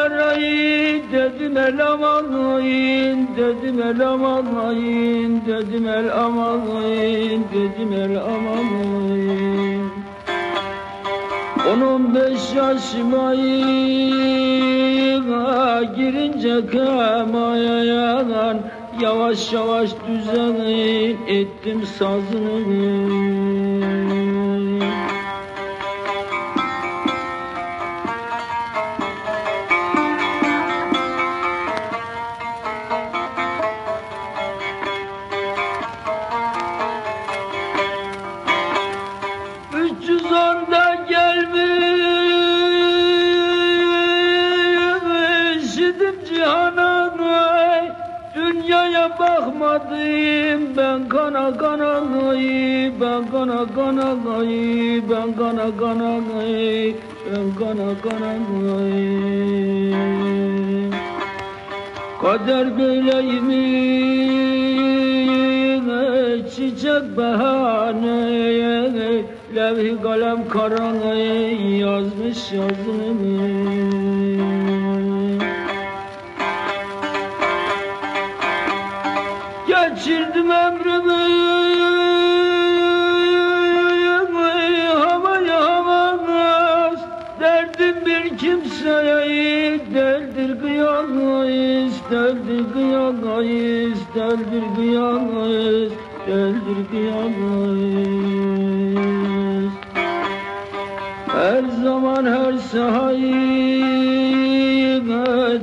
kimselere Dedim el amanlayın Dedim el amanlayın Dedim el amanlayın Dedim el amanlayın On on beş yaşıma girince kamaya yanan Yavaş yavaş düzenin ettim sazını bakmadım ben kana kana gay ben kana kana gay ben kana kana gay ben kana kana gay Kader böyleymiş çiçek bahane Levh-i kalem karanı yazmış yazımı Geçirdim ömrümü. Derdim bir kimseye deldir kıyamayız Deldir kıyamayız Deldir kıyamayız Deldir kıyamayız Her zaman her sahibet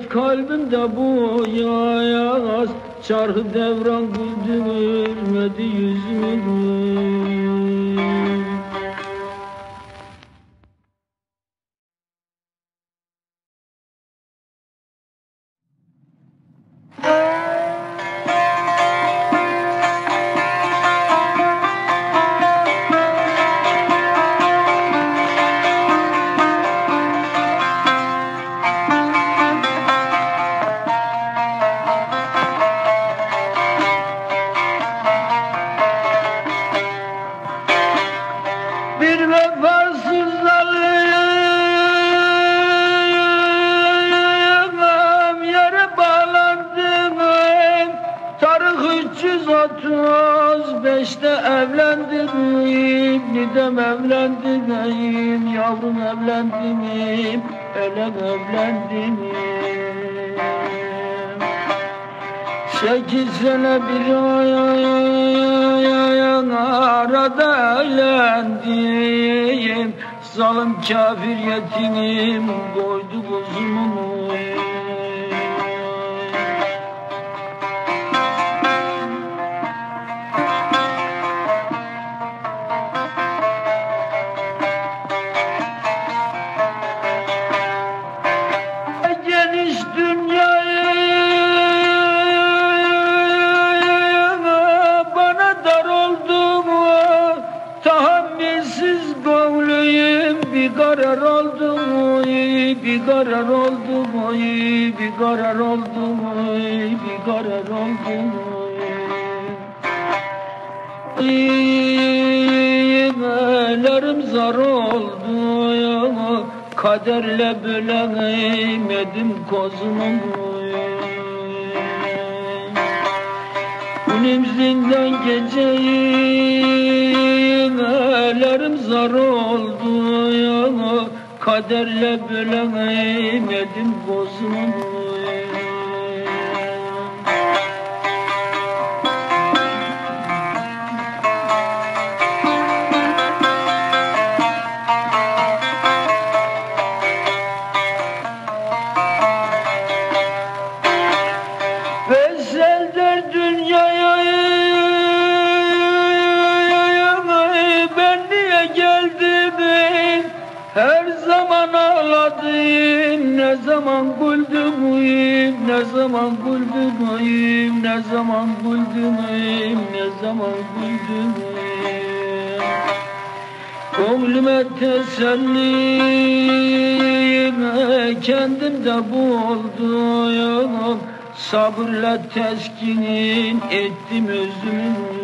kalbimde bu yayaz Çarhı devran güldürmedi yüzümü 335'te evlendim Nidem evlendim Yavrum evlendim Elem evlendim Sekiz sene bir ay ay ay ay arada eğlendim. Zalim kafir yetimim koydu kuzumu karar oldu mu? Bir karar oldu mu? Bir karar oldu mu? Ellerim zar oldu ya Kaderle bölemedim kozumu Günüm zindan geceyim Ellerim zar oldu Kaderle bölemedim kozumu güldüm ne zaman güldüm ne zaman güldüm Gönlüme tesellime kendim de buldum Sabırla teskinin ettim özümü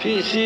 pc。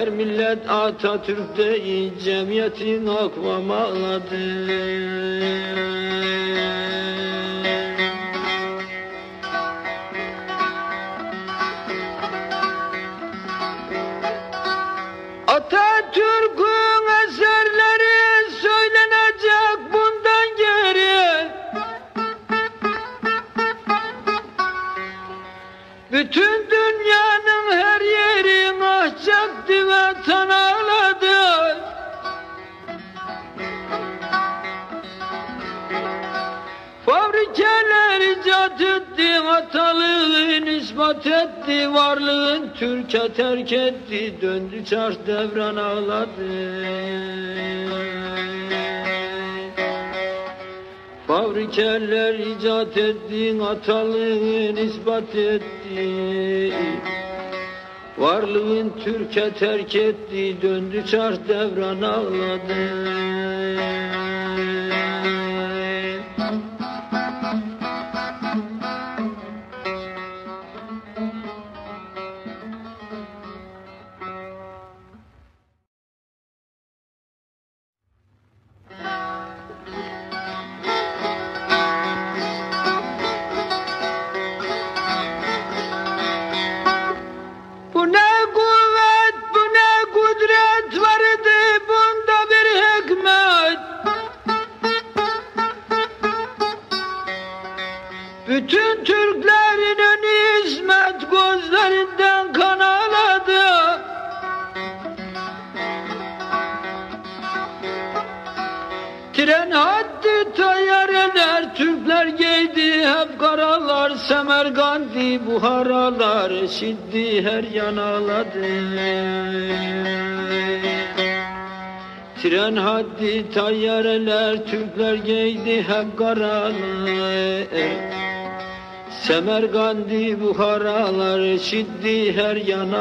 Her millet Atatürk değil cemiyetin akvam ağladı Atatürk'ün eserleri söylenecek bundan geri. Bütün dünyanın ispat etti, varlığın Türkiye terk etti, döndü çarş devran ağladı. Fabrikeler icat etti, atalığın ispat etti. Varlığın Türkiye terk etti, döndü çarş devran ağladı. Tren haddi tayyareler Türkler giydi. Hep karalar Semergandi buharalar Şiddi her yan ağladı Tren haddi tayyareler Türkler giydi. Hep karalar. Semergandi buharalar Şiddi her yan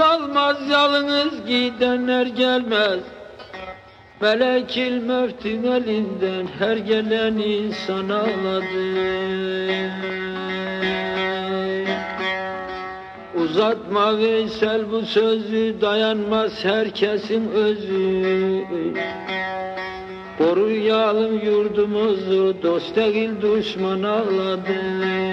kalmaz Yalnız gidenler gelmez. Melekil meftin elinden Her gelen insan ağladı. Uzatma Veysel bu sözü Dayanmaz herkesin özü. Koruyalım yurdumuzu Dost değil düşman ağladı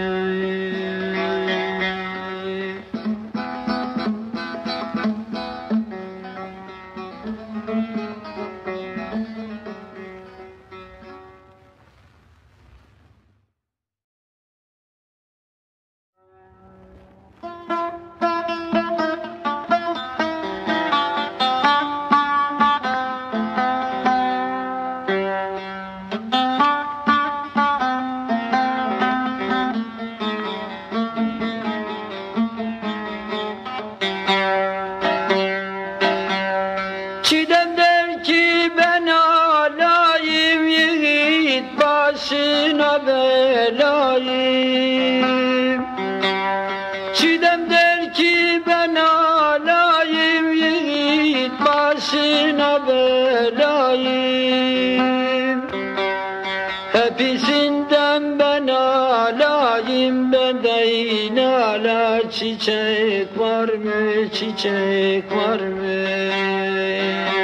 çiçek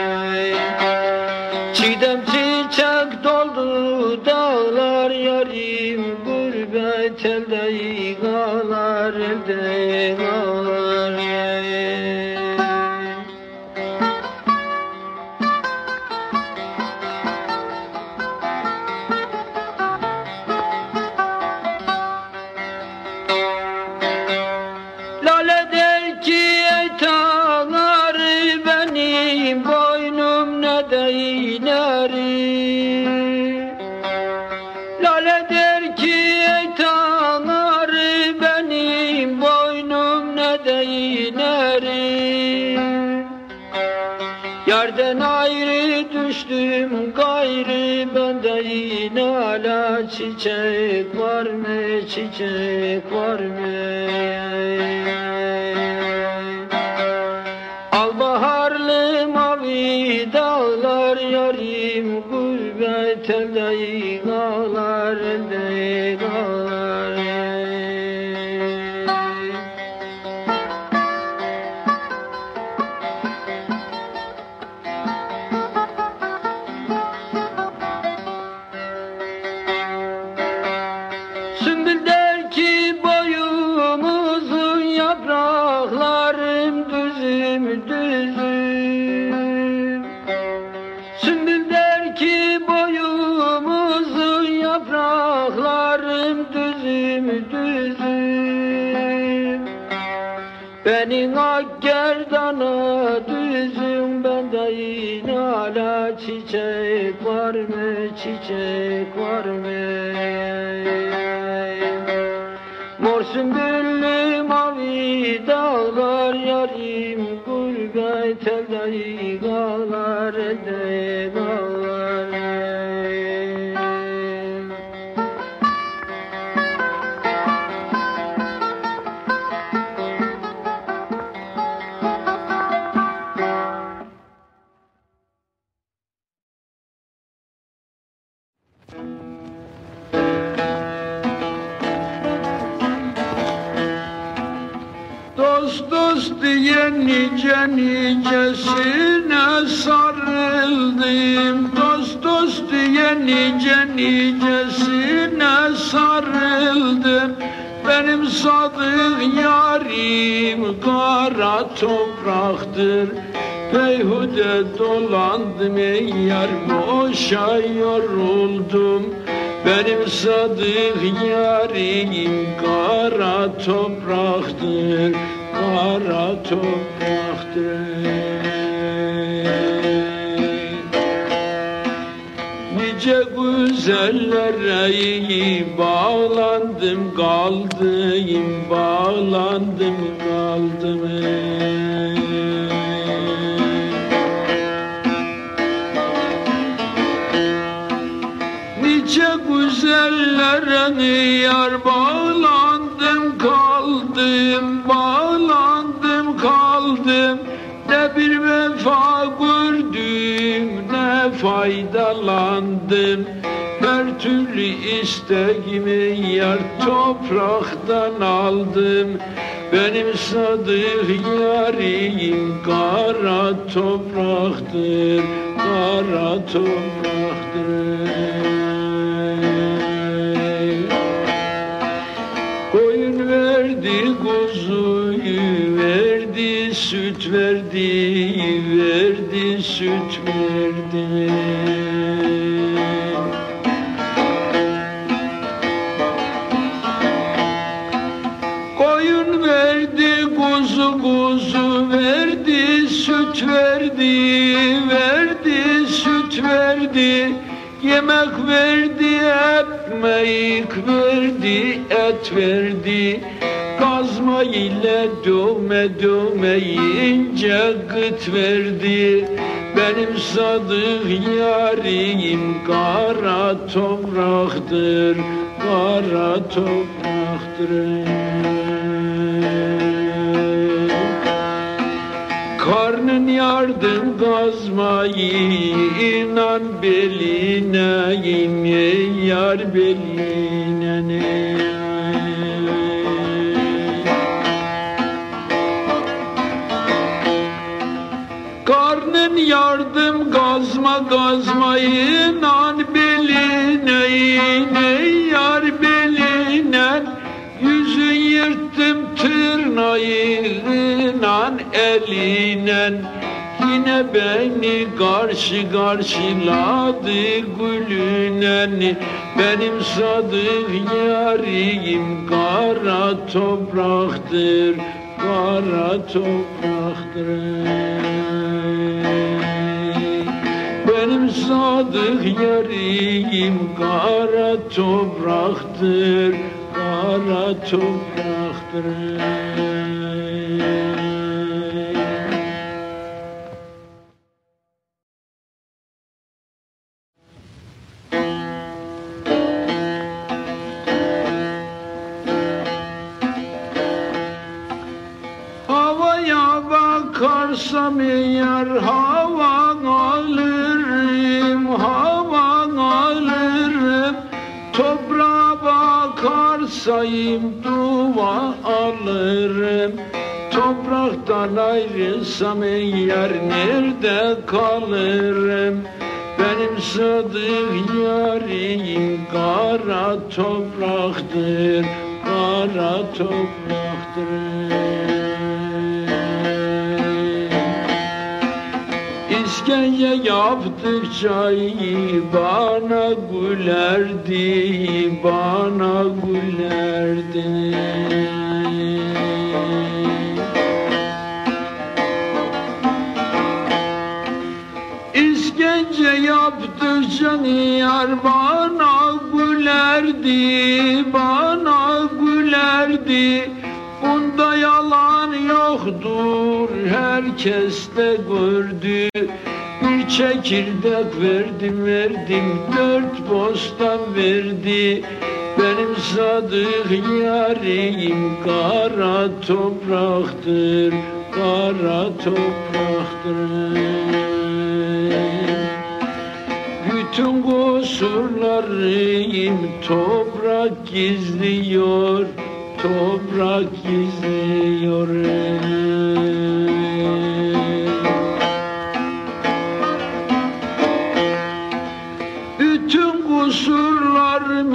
çiçek var mı çiçek var mı çiçek yarim kara topraktır Beyhude dolandım ey yar boşa yoruldum benim sadık yarim kara topraktır, kara topraktır. Güzellere bağlandım kaldım, bağlandım kaldım. Nice güzellere yar bağlandım kaldım bağlandım kaldım ne bir vefa gördüm ne faydalandım her türlü isteğimi yar topraktan aldım. Benim sadık yarim kara topraktır kara topraktır. Koyun verdi kuzuyu verdi süt verdi verdi süt verdi Yemek verdi, ekmek verdi, et verdi. Kazma ile dövme dövme ince gıt verdi. Benim sadık yarim kara topraktır Kara topraktır yardım kazmayı inan beline yine yar beline ne? Karnın yardım kazma kazmayı inan beline yine yar beline? Yüzün yırttım tırnağıyla elinen Yine beni karşı karşıladı gülünen Benim sadık yarim kara topraktır Kara topraktır. Benim sadık yarim kara topraktır Kara topraktır eğer havan alırım, havan alırım. Toprağa bakarsayım dua alırım. Topraktan ayrılsam eğer nerede kalırım? Benim sadık yarim kara topraktır, kara topraktır. İşkence yaptıkça bana gülerdi, bana gülerdi. İşkence yaptıkça yar bana gülerdi, bana gülerdi. Bunda yalan yoktur, herkes de gördü. Çekirdek verdim verdim, dört bostan verdi. Benim sadık yarim kara topraktır, kara topraktır. Bütün kusurlarım toprak gizliyor, toprak gizliyor.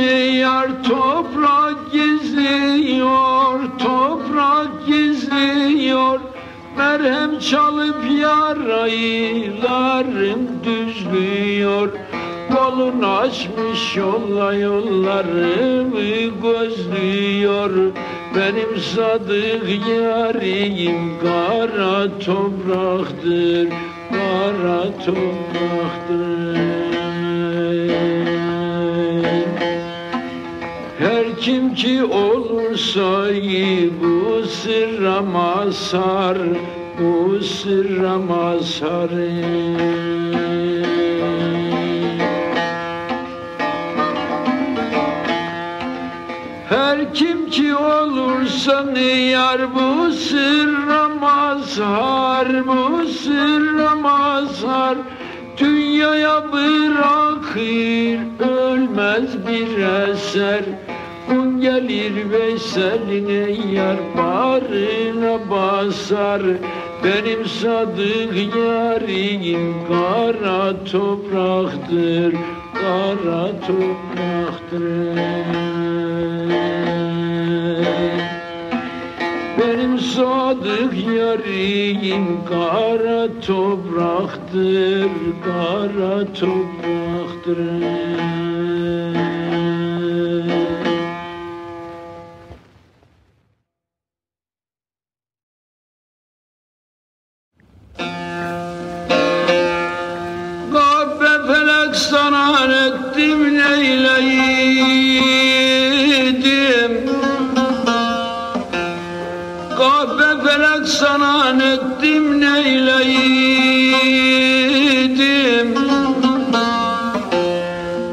Yar toprak gizliyor, toprak gizliyor. Merhem çalıp yaraylarım düzlüyor. Kolun açmış yolla yollarımı gözlüyor Benim sadık yarim kara topraktır Kara topraktır kim ki olursa bu sırra mazhar Bu sırra mazhar. Her kim ki olursa yar bu sırra mazhar Bu sırra mazhar. Dünyaya bırakır ölmez bir eser gelir Veysel'ine yar bağrına basar Benim sadık yarim kara topraktır Kara topraktır benim sadık yarim kara topraktır, kara topraktır. Ettim neyleydim? Kahve felek sana ettim neyleydim?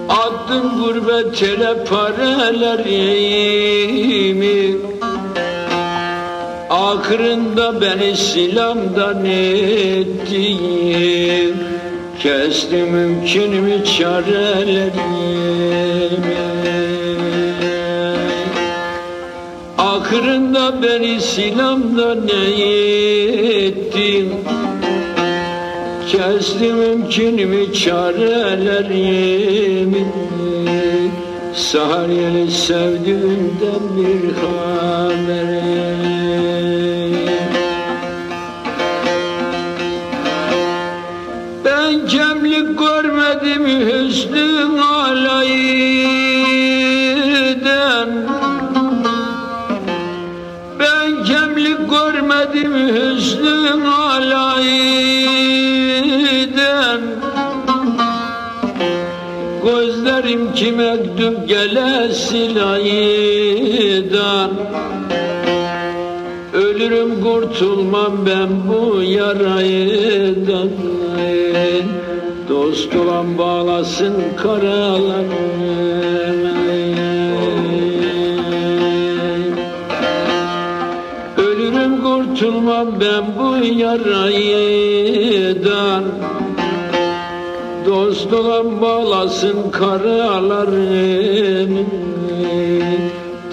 Attım gurbet ele parelerimi Akırında beni silamdan ettim Kesti mümkün mü çarelerimi Akırında beni silamda ne ettin? Kesti mümkün mü çareler yemin Sahar yeli sevdiğimden bir haber hüsnün alayden Gözlerim kim ektim gele silaydan Ölürüm kurtulmam ben bu yaraydan Dost olan bağlasın karalarım ben bu yaraydan Dost olan bağlasın karalarım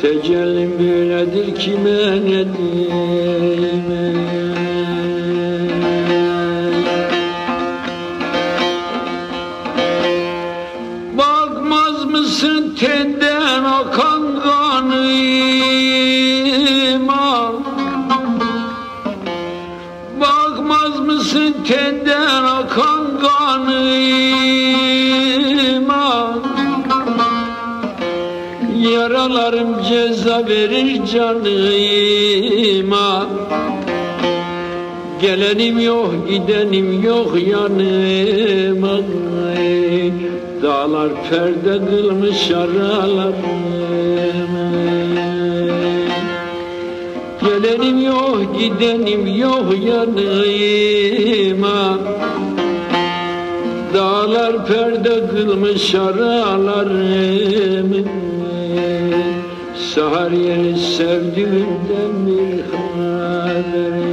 Tecellim böyledir kime ne diyeyim tenden akan kanıma Yaralarım ceza verir canıma Gelenim yok gidenim yok yanıma Dağlar perde kılmış aralarım Gelenim yok gidenim yok yanıma Dağlar perde kılmış aralarım Sahar yeri sevdiğimden bir haberim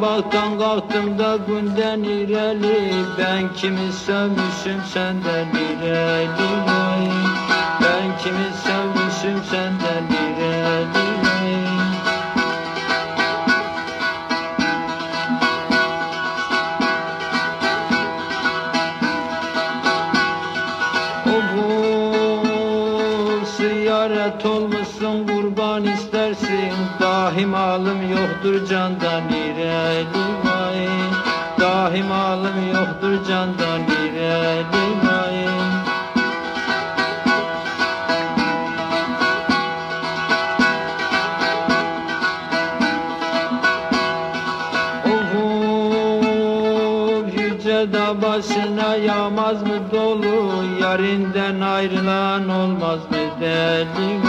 sabahtan kalktım da günden ireli. Ben kimi sevmişim senden ireli Ben kimi sevmişim senden ireli ziyaret olmuşsun kurban istersin. Dahi malım yoktur candan ireli vay Dahi malım yoktur candan Of of yüce dağ başına yağmaz mı dolu? Yarinden ayrılan olmaz mı deli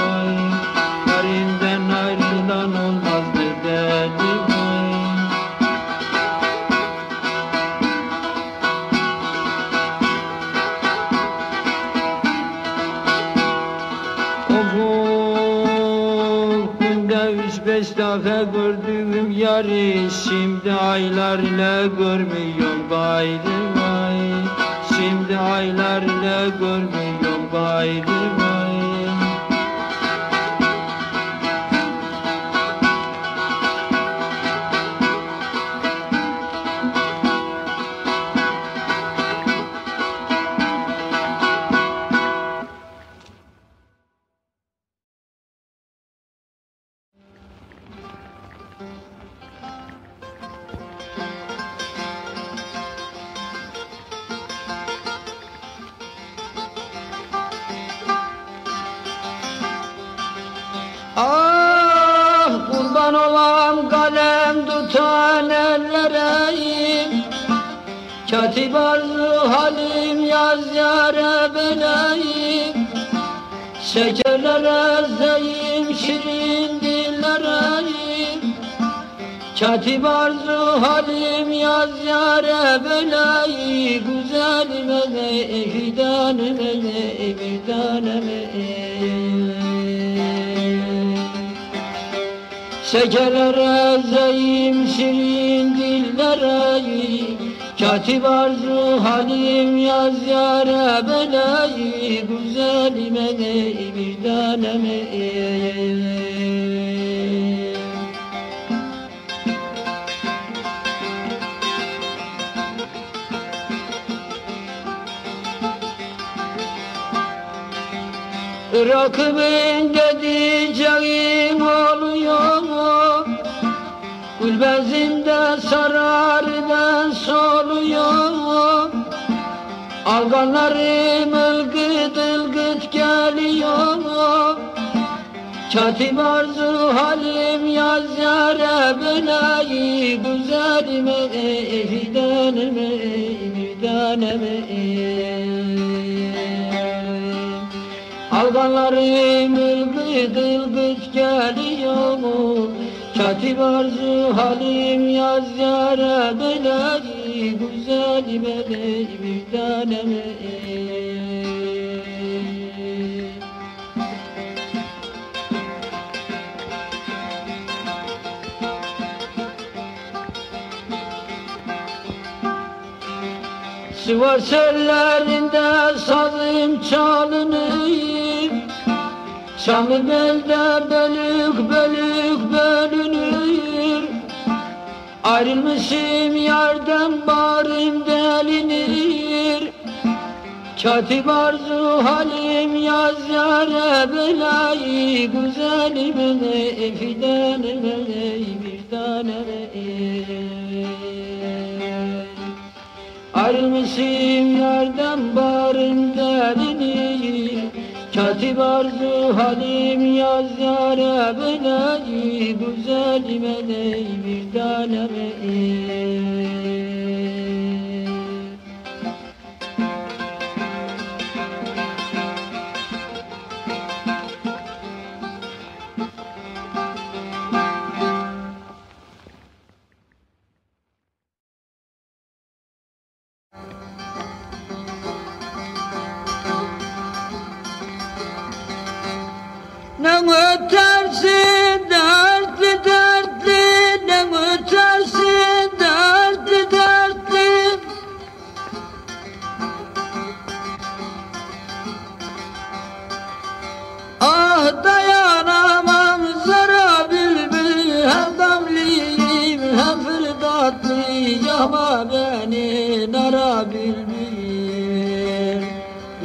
yarı Şimdi aylar görmüyorum gayrı vay Şimdi aylar ile görmüyorum gayrı vay Şekerlere zeyim şirin dillere Katip arzu halim yaz yare belayı. Güzelime ne bir taneme Rakibin dediceğim mu? Alganlarım ılgıt ılgıt geliyor? Katip arzu halim yaz yare belayı Güzelime fidanime fidanime Alganlarım ılgıt ılgıt geliyor? Katip arzu halim yaz yare belayı Güzelime bir taneme Sivas ellerinde sazım çalınır Çamlı belde bölük bölük bölünür Ayrılmışım yardan bağrım delinir Katip arzu halim yaz yare belayı Güzelime ne fidanime ne bir taneme Ayrılmışım yardan bağrım delinir Katip arzu halim yaz yare belayı Güzelime ne bir taneme Ne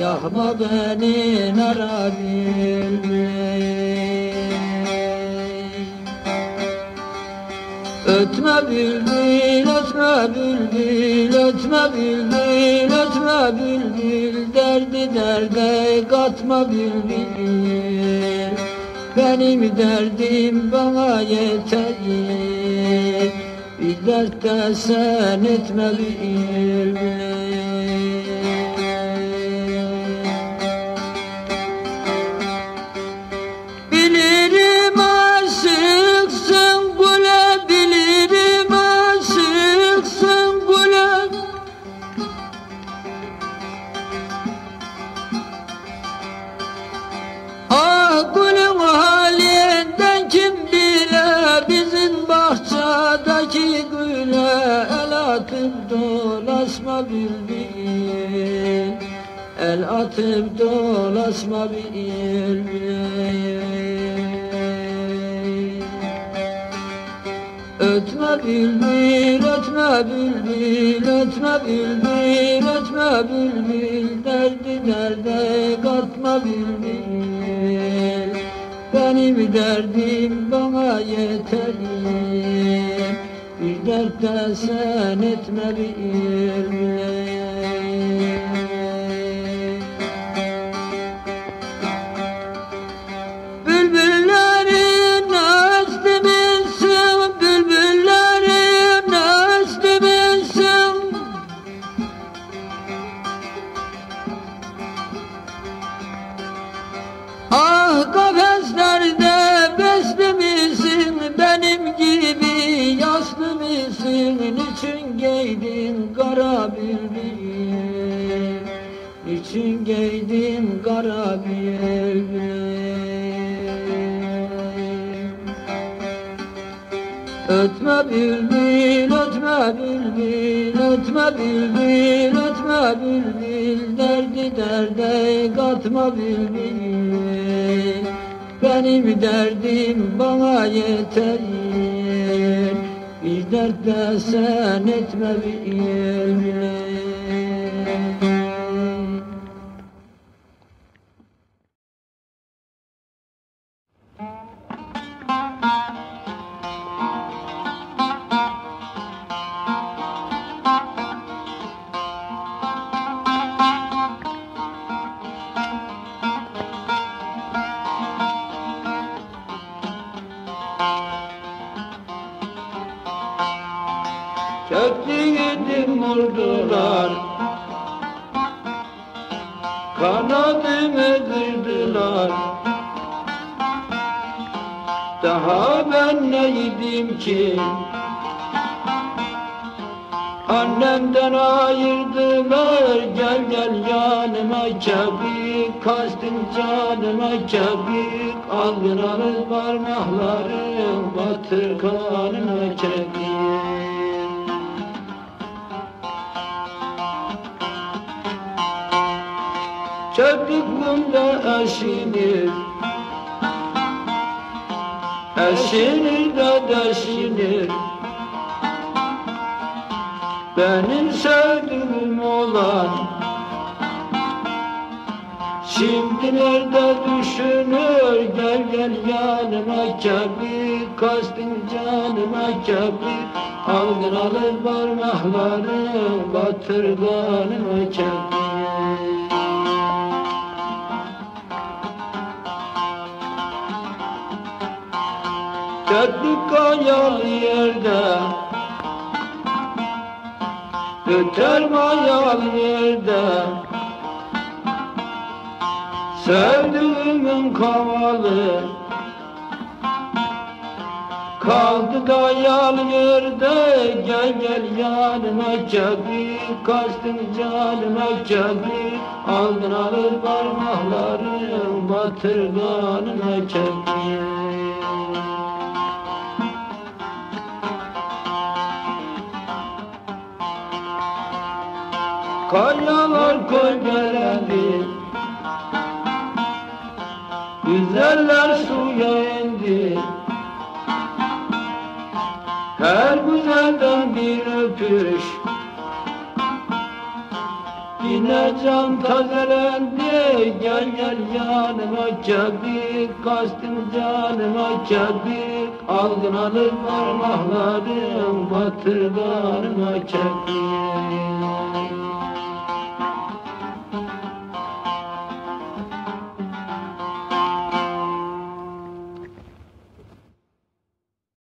Yahma beni nara bülbül Ötme bülbül, ötme bülbül, ötme bülbül, ötme bülbül. Derdi derde katma bülbül. Benim derdim bana yeter. Bir dertte sen etme bülbül dolaşma bülbül El atıp dolaşma bülbül Ötme bülbül, ötme bülbül, ötme bülbül, ötme bülbül Derdi derde katma bülbül Benim derdim bana yeter Bir dertte sen etme bülbül Bülbüllerin giydim kara Ötme bülbül, ötme bülbül, ötme bülbül, ötme bülbül Derdi derde katma bülbül. Benim derdim bana yeter Bir dert de sen etme bülbül kebik Aldın alır parmaklarım Batır kanıma kebik Çöplüklümde eşinir Eşinir de parmakları Batır kanıma kebir Köklük kayalı yerde. Öter mayalı yerde. Sevdiğimin kavalı Kaldı dayalı yerde Gel gel yanıma kebir Kaçtın canıma kebir Aldın alır parmaklarım Batır kanıma kebir Kayalar gölgelendi Güzeller bir öpüş can tazelendi Gel gel yanıma kebik Kastım canıma kebik Aldın alır parmaklarım Batır kanıma kebik